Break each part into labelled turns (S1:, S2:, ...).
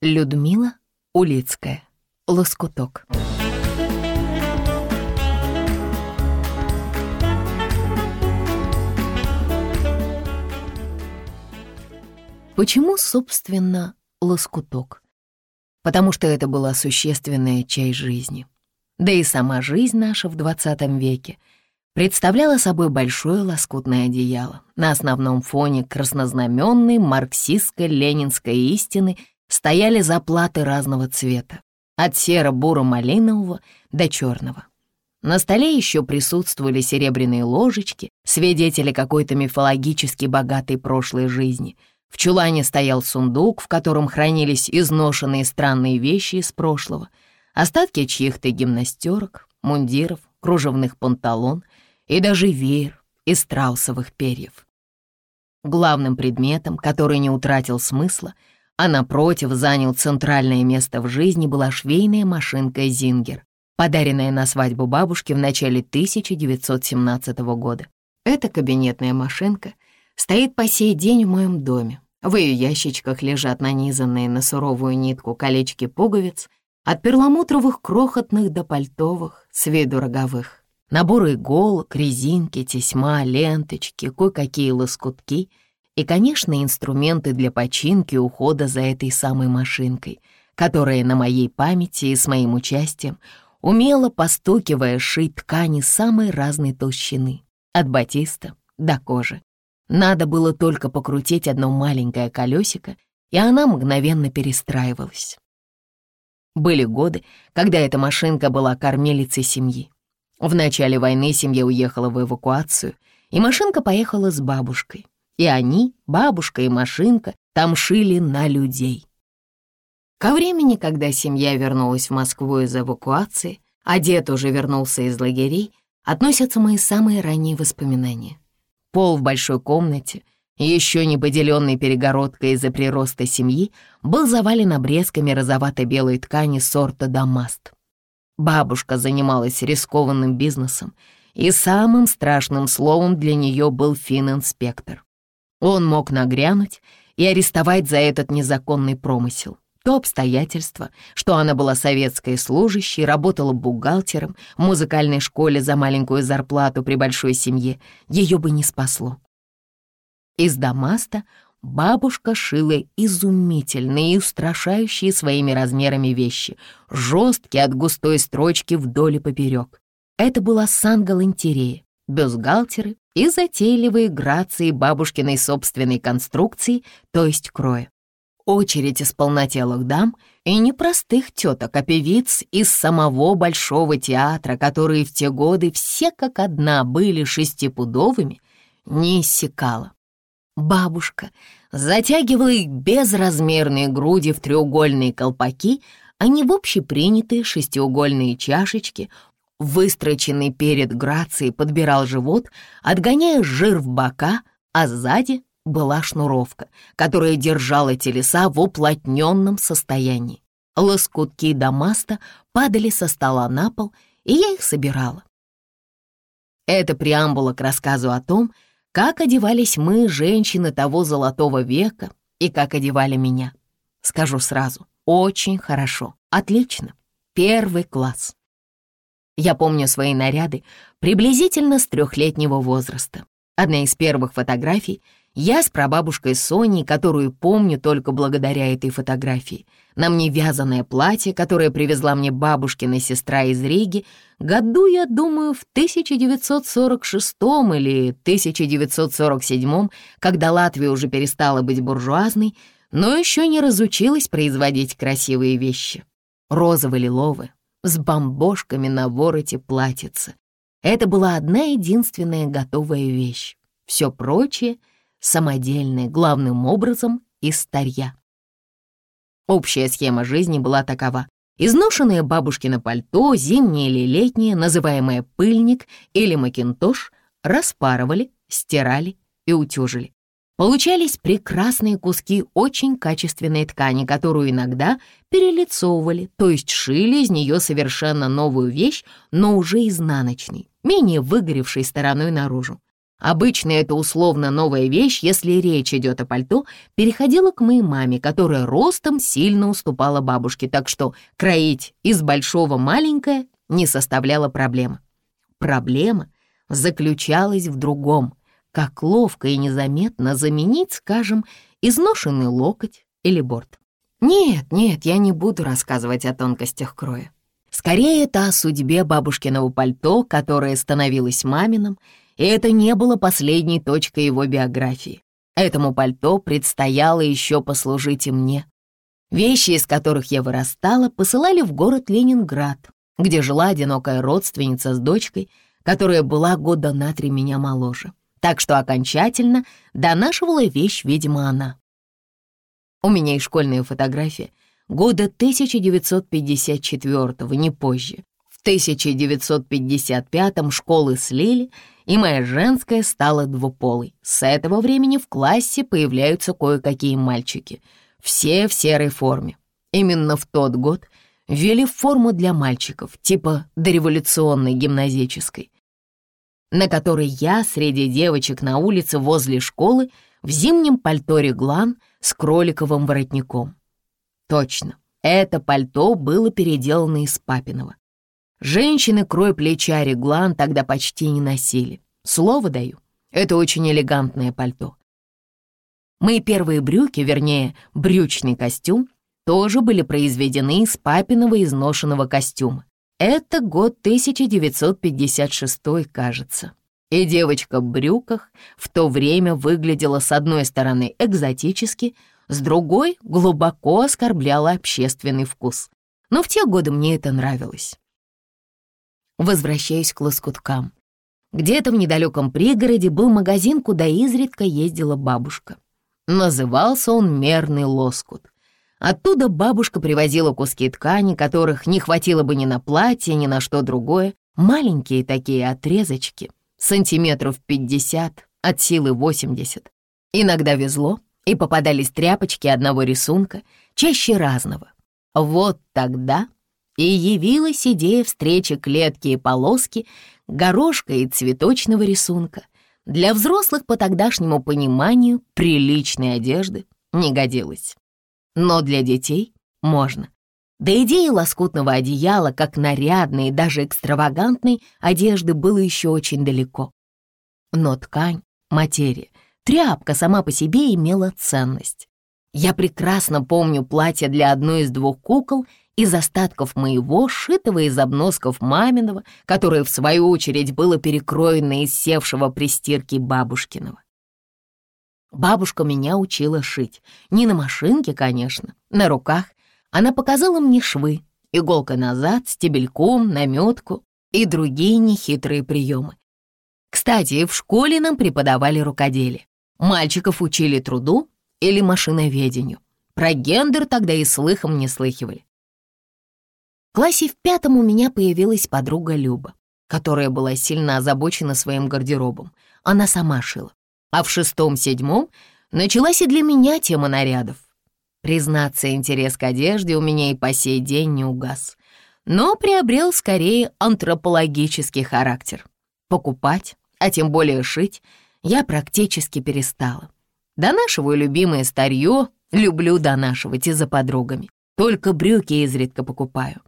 S1: Людмила Улицкая. Лоскуток. Почему, собственно, лоскуток? Потому что это была существенная часть жизни. Да и сама жизнь наша в 20 веке представляла собой большое лоскутное одеяло. На основном фоне краснознаменной марксистско-ленинской истины — стояли заплаты разного цвета, от серо-буро-малинового до черного. На столе еще присутствовали серебряные ложечки, свидетели какой-то мифологически богатой прошлой жизни. В чулане стоял сундук, в котором хранились изношенные странные вещи из прошлого, остатки чьих-то гимнастерок, мундиров, кружевных панталон и даже веер из страусовых перьев. Главным предметом, который не утратил смысла, а напротив занял центральное место в жизни была швейная машинка «Зингер», подаренная на свадьбу бабушки в начале 1917 года. Эта кабинетная машинка стоит по сей день в моем доме. В ее ящичках лежат нанизанные на суровую нитку колечки пуговиц от перламутровых крохотных до пальтовых с виду роговых. Наборы иголок, резинки, тесьма, ленточки, кое-какие лоскутки — и, конечно, инструменты для починки и ухода за этой самой машинкой, которая на моей памяти и с моим участием умело постукивая шить ткани самой разной толщины, от батиста до кожи. Надо было только покрутить одно маленькое колесико, и она мгновенно перестраивалась. Были годы, когда эта машинка была кормилицей семьи. В начале войны семья уехала в эвакуацию, и машинка поехала с бабушкой. И они, бабушка и машинка, там шили на людей. Ко времени, когда семья вернулась в Москву из эвакуации, а дед уже вернулся из лагерей, относятся мои самые ранние воспоминания. Пол в большой комнате, еще не поделенный перегородкой из-за прироста семьи, был завален обрезками розовато-белой ткани сорта «Дамаст». Бабушка занималась рискованным бизнесом, и самым страшным словом для нее был фининспектор. Он мог нагрянуть и арестовать за этот незаконный промысел. То обстоятельство, что она была советской служащей, работала бухгалтером в музыкальной школе за маленькую зарплату при большой семье, ее бы не спасло. Из дамаста бабушка шила изумительные и устрашающие своими размерами вещи, жесткие от густой строчки вдоль и поперек. Это была сангалантерея, бюстгальтеры и затейливые грации бабушкиной собственной конструкции, то есть кроя. Очередь из полнотелых дам и непростых теток, а певиц из самого Большого театра, которые в те годы все как одна были шестипудовыми, не иссякала. Бабушка затягивала их безразмерные груди в треугольные колпаки, а не в общепринятые шестиугольные чашечки, Выстроченный перед Грацией подбирал живот, отгоняя жир в бока, а сзади была шнуровка, которая держала телеса в уплотненном состоянии. Лоскутки дамаста падали со стола на пол, и я их собирала. Это преамбула к рассказу о том, как одевались мы, женщины того золотого века, и как одевали меня. Скажу сразу, очень хорошо, отлично, первый класс. Я помню свои наряды приблизительно с трехлетнего возраста. Одна из первых фотографий — я с прабабушкой Соней, которую помню только благодаря этой фотографии. На мне вязаное платье, которое привезла мне бабушкина сестра из Риги, году, я думаю, в 1946 или 1947, когда Латвия уже перестала быть буржуазной, но еще не разучилась производить красивые вещи. Розово-лиловые, с бомбошками на вороте платьица. Это была одна единственная готовая вещь. Все прочее — самодельное, главным образом из старья. Общая схема жизни была такова. Изношенное бабушкино пальто, зимнее или летнее, называемое пыльник или макинтош, распарывали, стирали и утюжили. Получались прекрасные куски очень качественной ткани, которую иногда перелицовывали, то есть шили из нее совершенно новую вещь, но уже изнаночной, менее выгоревшей стороной наружу. Обычно это условно новая вещь, если речь идет о пальто, переходила к моей маме, которая ростом сильно уступала бабушке, так что кроить из большого маленькое не составляло проблемы. Проблема заключалась в другом, как ловко и незаметно заменить, скажем, изношенный локоть или борт. Нет, нет, я не буду рассказывать о тонкостях кроя. Скорее, это о судьбе бабушкиного пальто, которое становилось маминым, и это не было последней точкой его биографии. Этому пальто предстояло еще послужить и мне. Вещи, из которых я вырастала, посылали в город Ленинград, где жила одинокая родственница с дочкой, которая была года на три меня моложе. Так что окончательно донашивала вещь, видимо, она. У меня и школьные фотографии года 1954 не позже. В 1955 школы слили, и моя женская стала двуполой. С этого времени в классе появляются кое-какие мальчики. Все в серой форме. Именно в тот год ввели форму для мальчиков, типа дореволюционной гимназической, на которой я среди девочек на улице возле школы в зимнем пальто реглан с кроликовым воротником. Точно, это пальто было переделано из папиного. Женщины крой плеча реглан тогда почти не носили. Слово даю, это очень элегантное пальто. Мои первые брюки, вернее, брючный костюм, тоже были произведены из папиного изношенного костюма. Это год 1956, кажется. И девочка в брюках в то время выглядела с одной стороны экзотически, с другой глубоко оскорбляла общественный вкус. Но в те годы мне это нравилось. Возвращаюсь к лоскуткам. Где-то в недалеком пригороде был магазин, куда изредка ездила бабушка. Назывался он «Мерный лоскут». Оттуда бабушка привозила куски ткани, которых не хватило бы ни на платье, ни на что другое. Маленькие такие отрезочки, сантиметров 50, от силы 80. Иногда везло, и попадались тряпочки одного рисунка, чаще разного. Вот тогда и явилась идея встречи клетки и полоски, горошка и цветочного рисунка. Для взрослых по тогдашнему пониманию приличной одежды не годилась. Но для детей можно. До идеи лоскутного одеяла, как нарядной и даже экстравагантной одежды, было еще очень далеко. Но ткань, материя, тряпка сама по себе имела ценность. Я прекрасно помню платье для одной из двух кукол из остатков моего, сшитого из обносков маминого, которое, в свою очередь, было перекроено из севшего при стирке бабушкиного. Бабушка меня учила шить. Не на машинке, конечно, на руках. Она показала мне швы, иголка назад, стебельком, наметку и другие нехитрые приемы. Кстати, в школе нам преподавали рукоделие. Мальчиков учили труду или машиноведению. Про гендер тогда и слыхом не слыхивали классе в пятом у меня появилась подруга Люба, которая была сильно озабочена своим гардеробом. Она сама шила. А в шестом-седьмом началась и для меня тема нарядов. Признаться, интерес к одежде у меня и по сей день не угас, но приобрел скорее антропологический характер. Покупать, а тем более шить, я практически перестала. Донашиваю любимое старье, люблю донашивать и за подругами. Только брюки изредка покупаю.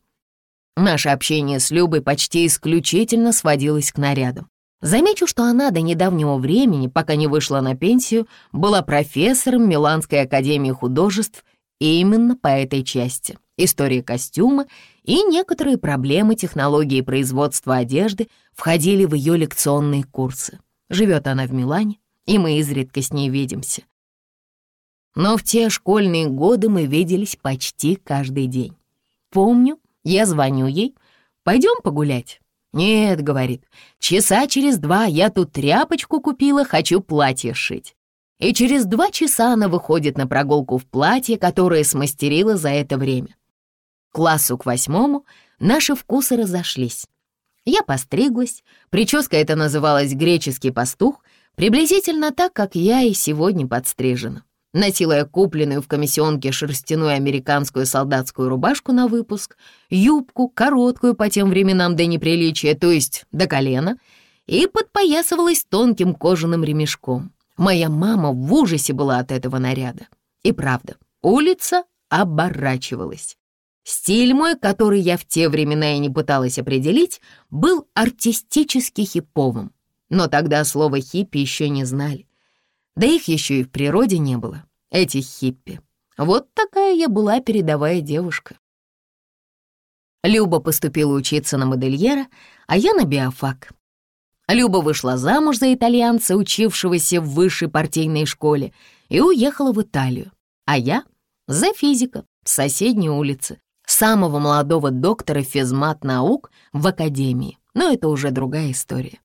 S1: Наше общение с Любой почти исключительно сводилось к нарядам. Замечу, что она до недавнего времени, пока не вышла на пенсию, была профессором Миланской академии художеств именно по этой части — истории костюма и некоторые проблемы технологии производства одежды входили в ее лекционные курсы. Живет она в Милане, и мы изредка с ней видимся. Но в те школьные годы мы виделись почти каждый день. Помню, я звоню ей. «Пойдем погулять?» «Нет», — говорит, — «часа через два я тут тряпочку купила, хочу платье шить». И через два часа она выходит на прогулку в платье, которое смастерила за это время. К классу к восьмому наши вкусы разошлись. Я постриглась, прическа эта называлась «греческий пастух», приблизительно так, как я и сегодня подстрижена. Носила я купленную в комиссионке шерстяную американскую солдатскую рубашку на выпуск, юбку, короткую по тем временам до неприличия, то есть до колена, и подпоясывалась тонким кожаным ремешком. Моя мама в ужасе была от этого наряда. И правда, улица оборачивалась. Стиль мой, который я в те времена и не пыталась определить, был артистически хиповым. Но тогда слово «хиппи» еще не знали. Да их еще и в природе не было, этих хиппи. Вот такая я была передовая девушка. Люба поступила учиться на модельера, а я на биофак. Люба вышла замуж за итальянца, учившегося в высшей партийной школе, и уехала в Италию. А я — за физика в соседней улице, самого молодого доктора физмат наук в академии. Но это уже другая история.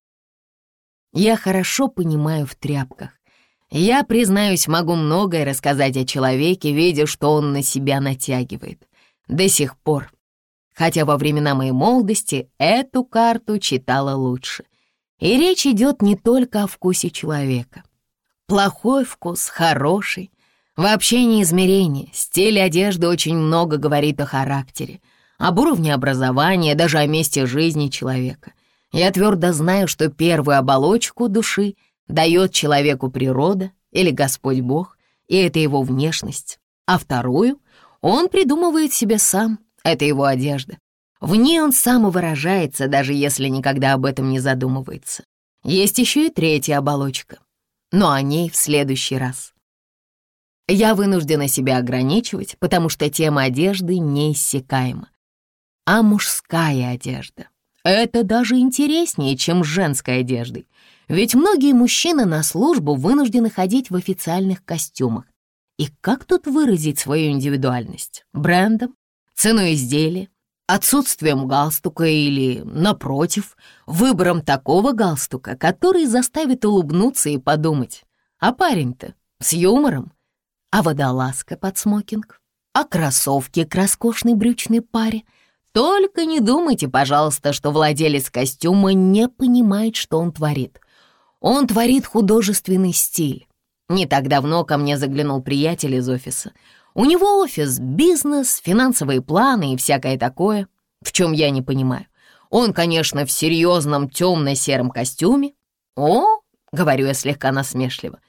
S1: Я хорошо понимаю в тряпках. Я, признаюсь, могу многое рассказать о человеке, видя, что он на себя натягивает. До сих пор хотя во времена моей молодости эту карту читала лучше. И речь идет не только о вкусе человека. Плохой вкус, хороший. Вообще не измерение. Стиль одежды очень много говорит о характере, об уровне образования, даже о месте жизни человека. Я твердо знаю, что первую оболочку души дает человеку природа или Господь Бог, и это его внешность, а вторую он придумывает себе сам, это его одежда. В ней он самовыражается, даже если никогда об этом не задумывается. Есть еще и третья оболочка, но о ней в следующий раз. Я вынуждена себя ограничивать, потому что тема одежды неиссякаема. А мужская одежда — это даже интереснее, чем с женской одеждой. Ведь многие мужчины на службу вынуждены ходить в официальных костюмах. И как тут выразить свою индивидуальность? Брендом? ценой изделия, отсутствием галстука или, напротив, выбором такого галстука, который заставит улыбнуться и подумать, а парень-то с юмором, а водолазка под смокинг, а кроссовки к роскошной брючной паре. Только не думайте, пожалуйста, что владелец костюма не понимает, что он творит. Он творит художественный стиль. Не так давно ко мне заглянул приятель из офиса — у него офис, бизнес, финансовые планы и всякое такое, в чем я не понимаю. Он, конечно, в серьезном темно-сером костюме. О, говорю я слегка насмешливо,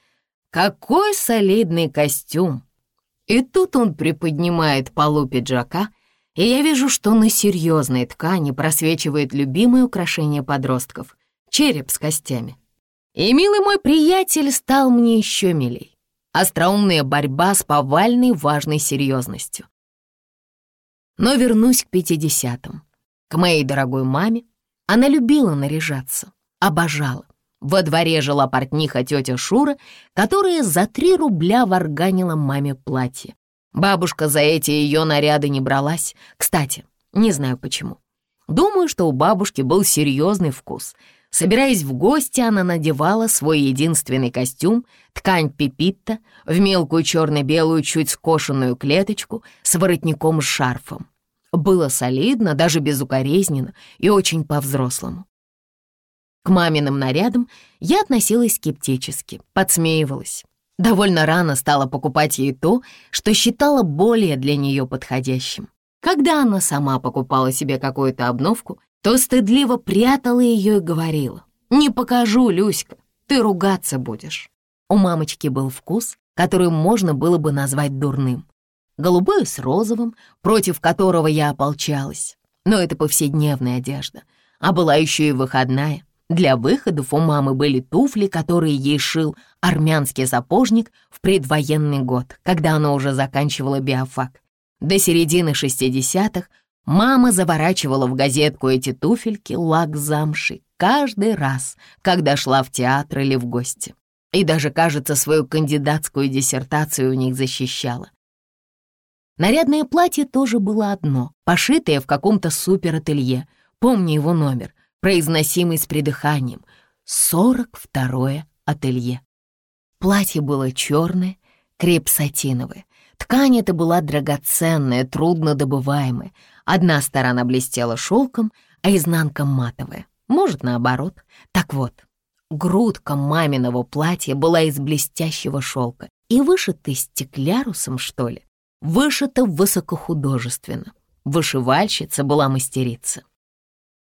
S1: какой солидный костюм. И тут он приподнимает полу пиджака, и я вижу, что на серьезной ткани просвечивает любимое украшение подростков — череп с костями. И милый мой приятель стал мне еще милей остроумная борьба с повальной важной серьезностью. Но вернусь к пятидесятым. К моей дорогой маме. Она любила наряжаться, обожала. Во дворе жила портниха тетя Шура, которая за три рубля варганила маме платье. Бабушка за эти ее наряды не бралась. Кстати, не знаю почему. Думаю, что у бабушки был серьезный вкус — Собираясь в гости, она надевала свой единственный костюм, ткань пипитта, в мелкую черно-белую чуть скошенную клеточку с воротником с шарфом. Было солидно, даже безукоризненно и очень по-взрослому. К маминым нарядам я относилась скептически, подсмеивалась. Довольно рано стала покупать ей то, что считала более для нее подходящим. Когда она сама покупала себе какую-то обновку, то стыдливо прятала ее и говорила, «Не покажу, Люська, ты ругаться будешь». У мамочки был вкус, который можно было бы назвать дурным. Голубой с розовым, против которого я ополчалась. Но это повседневная одежда. А была еще и выходная. Для выходов у мамы были туфли, которые ей шил армянский сапожник в предвоенный год, когда она уже заканчивала биофак. До середины 60-х Мама заворачивала в газетку эти туфельки лак замши каждый раз, когда шла в театр или в гости. И даже, кажется, свою кандидатскую диссертацию у них защищала. Нарядное платье тоже было одно, пошитое в каком-то суперателье. Помню его номер, произносимый с придыханием. Сорок второе ателье. Платье было черное, креп-сатиновое. Ткань эта была драгоценная, трудно добываемая, Одна сторона блестела шелком, а изнанка матовая. Может, наоборот. Так вот, грудка маминого платья была из блестящего шелка и вышита стеклярусом, что ли. Вышита высокохудожественно. Вышивальщица была мастерица.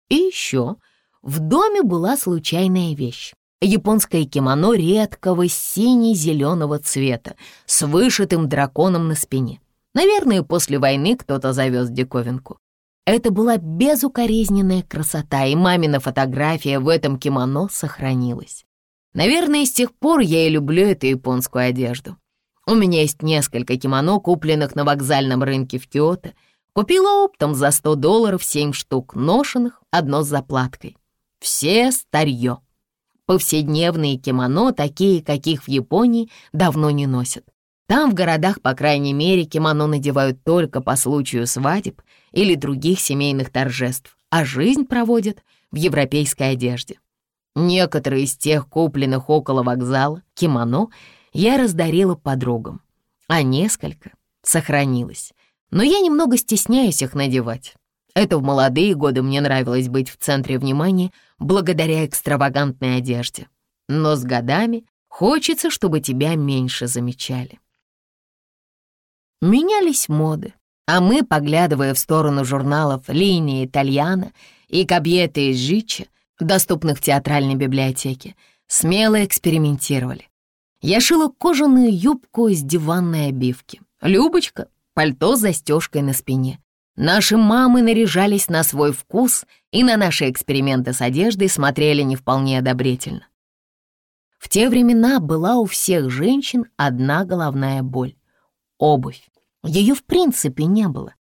S1: И еще в доме была случайная вещь. Японское кимоно редкого сине-зеленого цвета с вышитым драконом на спине. Наверное, после войны кто-то завез диковинку. Это была безукоризненная красота, и мамина фотография в этом кимоно сохранилась. Наверное, с тех пор я и люблю эту японскую одежду. У меня есть несколько кимоно, купленных на вокзальном рынке в Киото. Купила оптом за 100 долларов 7 штук ношенных, одно с заплаткой. Все старье. Повседневные кимоно, такие, каких в Японии, давно не носят. Там в городах, по крайней мере, кимоно надевают только по случаю свадеб или других семейных торжеств, а жизнь проводят в европейской одежде. Некоторые из тех купленных около вокзала кимоно я раздарила подругам, а несколько сохранилось. Но я немного стесняюсь их надевать. Это в молодые годы мне нравилось быть в центре внимания благодаря экстравагантной одежде. Но с годами хочется, чтобы тебя меньше замечали. Менялись моды, а мы, поглядывая в сторону журналов «Линия Итальяна» и «Кабьета из Жича», доступных в театральной библиотеке, смело экспериментировали. Я шила кожаную юбку из диванной обивки. Любочка — пальто с застежкой на спине. Наши мамы наряжались на свой вкус и на наши эксперименты с одеждой смотрели не вполне одобрительно. В те времена была у всех женщин одна головная боль — обувь. Ее в принципе не было.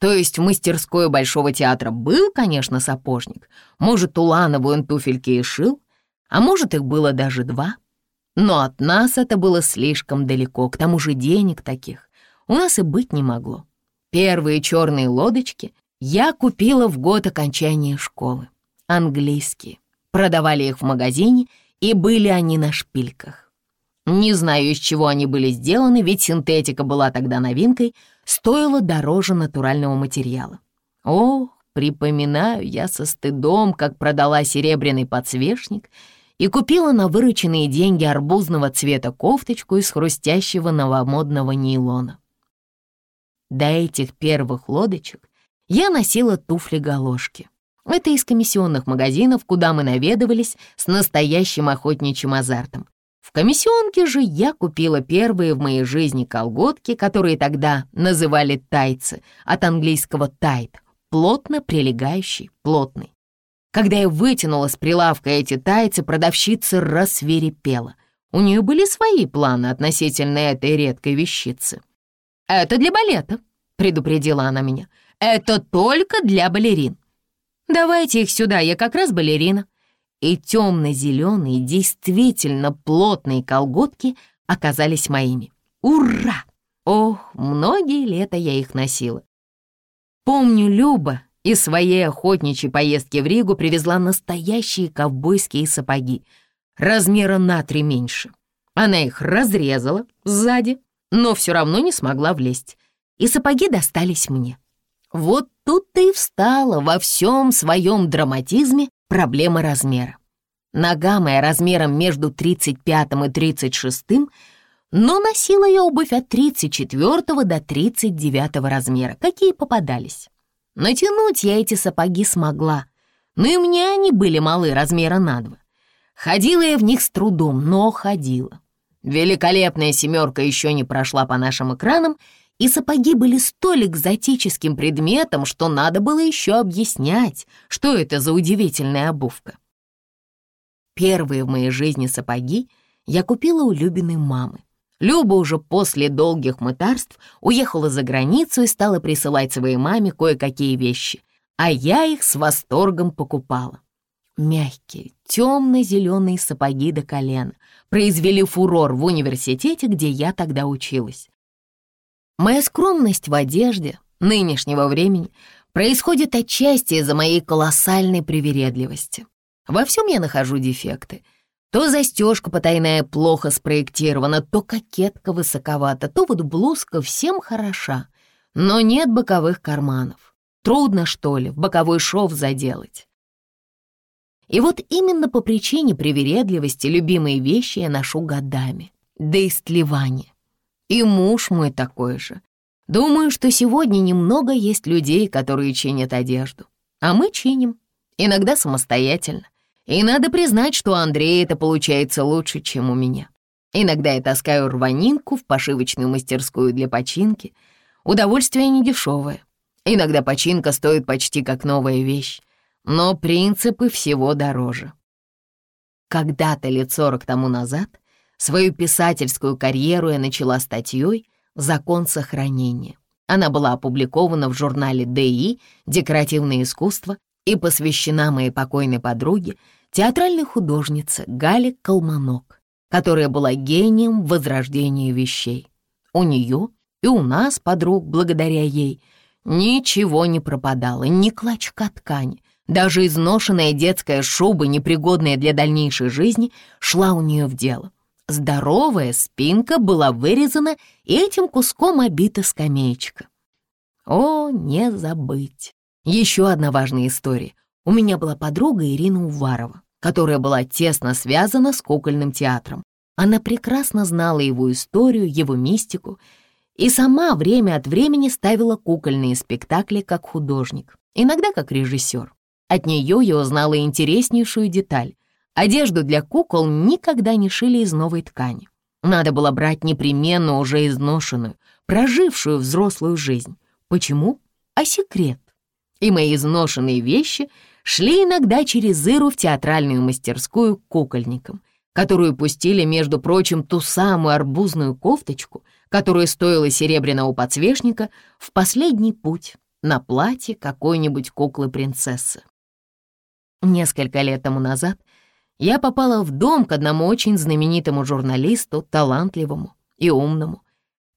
S1: То есть в мастерской Большого театра был, конечно, сапожник. Может, Уланову он туфельки и шил, а может, их было даже два. Но от нас это было слишком далеко, к тому же денег таких у нас и быть не могло. Первые черные лодочки я купила в год окончания школы. Английские. Продавали их в магазине, и были они на шпильках. Не знаю, из чего они были сделаны, ведь синтетика была тогда новинкой, стоила дороже натурального материала. Ох, припоминаю я со стыдом, как продала серебряный подсвечник и купила на вырученные деньги арбузного цвета кофточку из хрустящего новомодного нейлона. До этих первых лодочек я носила туфли-галошки. Это из комиссионных магазинов, куда мы наведывались с настоящим охотничьим азартом. В комиссионке же я купила первые в моей жизни колготки, которые тогда называли тайцы, от английского тайт, плотно прилегающий, плотный. Когда я вытянула с прилавка эти тайцы, продавщица рассверепела. У нее были свои планы относительно этой редкой вещицы. «Это для балета», — предупредила она меня. «Это только для балерин. Давайте их сюда, я как раз балерина и темно-зеленые, действительно плотные колготки оказались моими. Ура! Ох, многие лета я их носила. Помню, Люба из своей охотничьей поездки в Ригу привезла настоящие ковбойские сапоги, размера на три меньше. Она их разрезала сзади, но все равно не смогла влезть, и сапоги достались мне. Вот тут-то и встала во всем своем драматизме проблема размера. Нога моя размером между 35 и 36, но носила я обувь от 34 до 39 размера, какие попадались. Натянуть я эти сапоги смогла, но и мне они были малы размера на два. Ходила я в них с трудом, но ходила. Великолепная семерка еще не прошла по нашим экранам, и сапоги были столь экзотическим предметом, что надо было еще объяснять, что это за удивительная обувка. Первые в моей жизни сапоги я купила у Любиной мамы. Люба уже после долгих мытарств уехала за границу и стала присылать своей маме кое-какие вещи, а я их с восторгом покупала. Мягкие, темно-зеленые сапоги до колена произвели фурор в университете, где я тогда училась. Моя скромность в одежде нынешнего времени происходит отчасти из-за моей колоссальной привередливости. Во всем я нахожу дефекты. То застежка потайная плохо спроектирована, то кокетка высоковата, то вот блузка всем хороша, но нет боковых карманов. Трудно, что ли, в боковой шов заделать. И вот именно по причине привередливости любимые вещи я ношу годами, до истлевания. И муж мой такой же. Думаю, что сегодня немного есть людей, которые чинят одежду. А мы чиним. иногда самостоятельно. И надо признать, что у Андрея это получается лучше, чем у меня. Иногда я таскаю рванинку в пошивочную мастерскую для починки. Удовольствие недешевое. Иногда починка стоит почти как новая вещь, но принципы всего дороже. Когда-то лет сорок тому назад свою писательскую карьеру я начала статьей «Закон сохранения». Она была опубликована в журнале «ДИ. Декоративное искусство» и посвящена моей покойной подруге, театральной художнице Гале Колманок, которая была гением возрождения вещей. У нее и у нас, подруг, благодаря ей, ничего не пропадало, ни клочка ткани, даже изношенная детская шуба, непригодная для дальнейшей жизни, шла у нее в дело. Здоровая спинка была вырезана, и этим куском обита скамеечка. О, не забыть. Еще одна важная история. У меня была подруга Ирина Уварова, которая была тесно связана с кукольным театром. Она прекрасно знала его историю, его мистику, и сама время от времени ставила кукольные спектакли как художник, иногда как режиссер. От нее я узнала интереснейшую деталь. Одежду для кукол никогда не шили из новой ткани. Надо было брать непременно уже изношенную, прожившую взрослую жизнь. Почему? А секрет. И мои изношенные вещи шли иногда через Иру в театральную мастерскую кукольникам, которую пустили, между прочим, ту самую арбузную кофточку, которая стоила серебряного подсвечника, в последний путь на платье какой-нибудь куклы-принцессы. Несколько лет тому назад я попала в дом к одному очень знаменитому журналисту, талантливому и умному.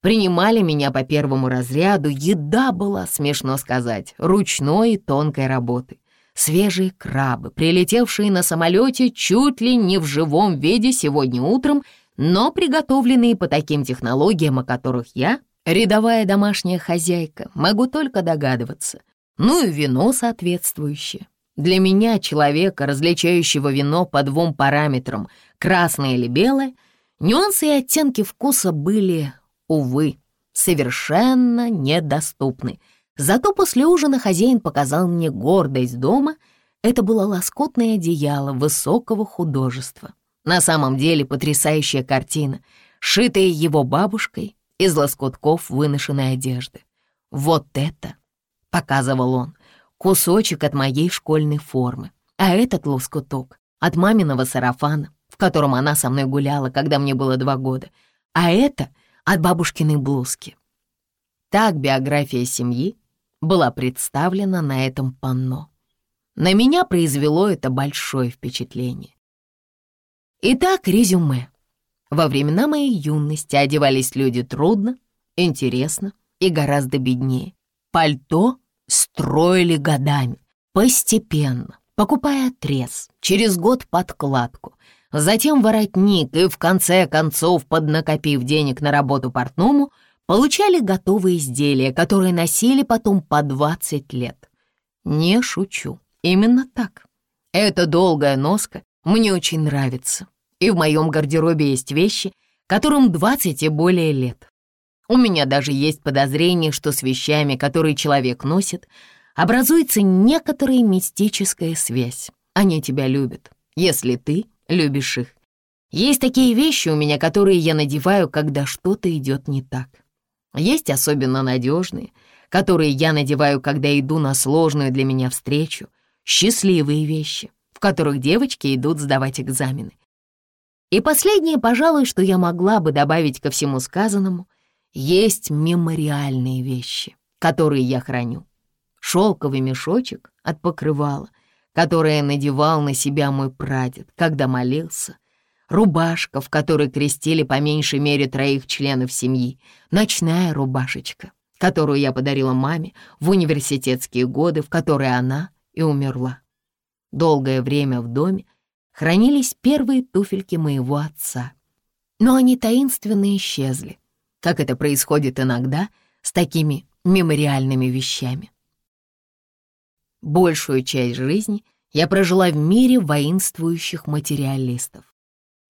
S1: Принимали меня по первому разряду, еда была, смешно сказать, ручной и тонкой работы. Свежие крабы, прилетевшие на самолете чуть ли не в живом виде сегодня утром, но приготовленные по таким технологиям, о которых я, рядовая домашняя хозяйка, могу только догадываться. Ну и вино соответствующее. Для меня, человека, различающего вино по двум параметрам, красное или белое, нюансы и оттенки вкуса были, увы, совершенно недоступны. Зато после ужина хозяин показал мне гордость дома. Это было лоскутное одеяло высокого художества. На самом деле потрясающая картина, шитая его бабушкой из лоскутков выношенной одежды. «Вот это!» — показывал он кусочек от моей школьной формы, а этот лоскуток от маминого сарафана, в котором она со мной гуляла, когда мне было два года, а это от бабушкиной блузки. Так биография семьи была представлена на этом панно. На меня произвело это большое впечатление. Итак, резюме. Во времена моей юности одевались люди трудно, интересно и гораздо беднее. Пальто Строили годами, постепенно, покупая отрез, через год подкладку, затем воротник и, в конце концов, поднакопив денег на работу портному, получали готовые изделия, которые носили потом по 20 лет. Не шучу, именно так. Эта долгая носка мне очень нравится, и в моем гардеробе есть вещи, которым 20 и более лет. У меня даже есть подозрение, что с вещами, которые человек носит, образуется некоторая мистическая связь. Они тебя любят, если ты любишь их. Есть такие вещи у меня, которые я надеваю, когда что-то идет не так. Есть особенно надежные, которые я надеваю, когда иду на сложную для меня встречу, счастливые вещи, в которых девочки идут сдавать экзамены. И последнее, пожалуй, что я могла бы добавить ко всему сказанному — есть мемориальные вещи, которые я храню. Шелковый мешочек от покрывала, которое надевал на себя мой прадед, когда молился, рубашка, в которой крестили по меньшей мере троих членов семьи, ночная рубашечка, которую я подарила маме в университетские годы, в которые она и умерла. Долгое время в доме хранились первые туфельки моего отца, но они таинственно исчезли, как это происходит иногда с такими мемориальными вещами. Большую часть жизни я прожила в мире воинствующих материалистов.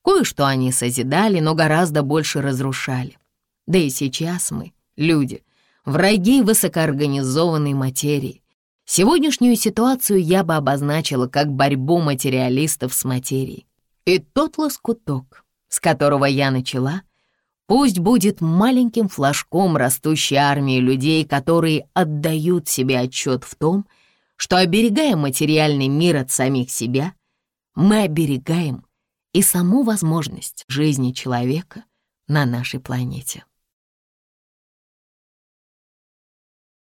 S1: Кое-что они созидали, но гораздо больше разрушали. Да и сейчас мы, люди, враги высокоорганизованной материи. Сегодняшнюю ситуацию я бы обозначила как борьбу материалистов с материей. И тот лоскуток, с которого я начала, пусть будет маленьким флажком растущей армии людей, которые отдают себе отчет в том, что, оберегая материальный мир от самих себя, мы оберегаем и саму возможность жизни человека на нашей планете.